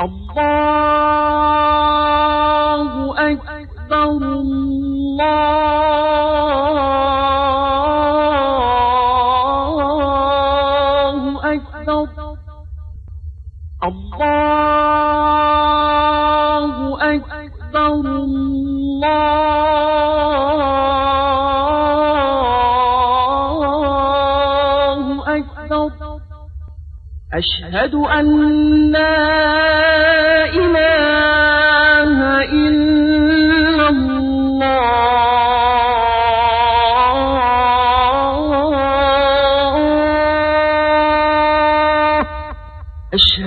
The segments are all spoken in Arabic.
الله أكبر الله أكبر الله أشهد أن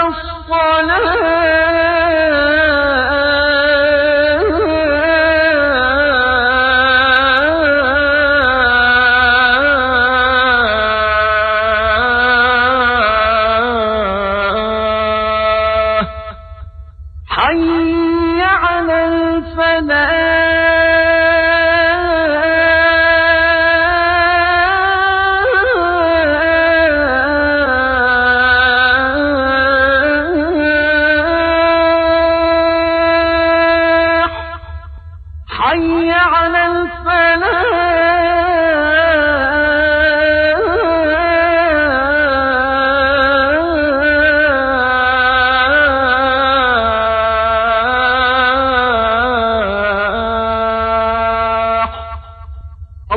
الصلاة.